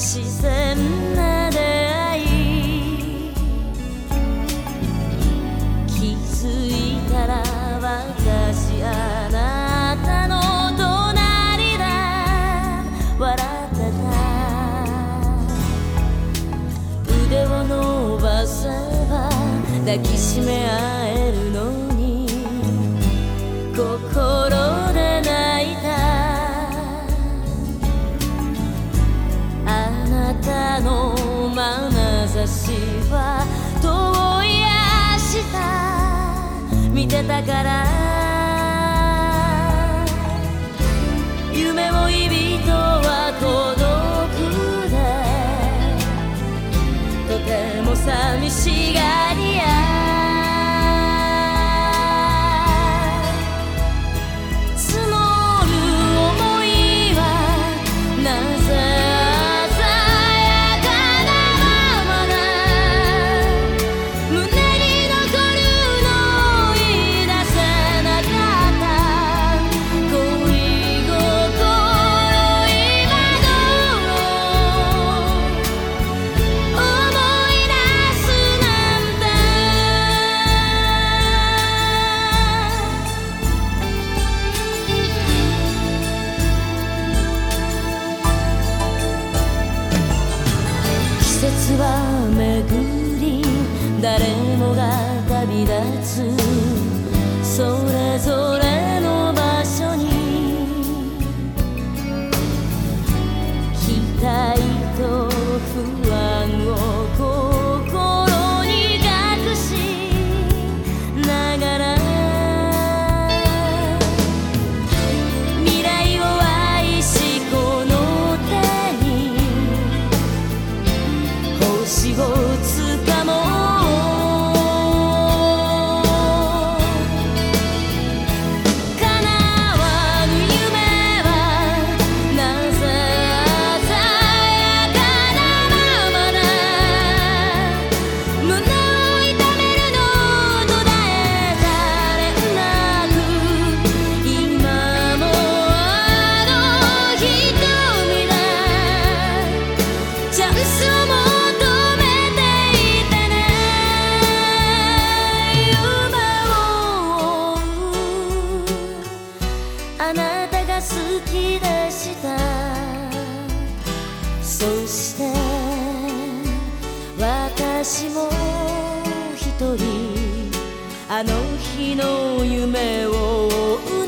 自然な出会い。気づいたら私あなたの隣だ。笑ってた。腕を伸ばせば抱きしめ合う。私は遠い明日見てたから。誰もが旅立つあなたが好きでした。そして私も一人。あの日の夢を追う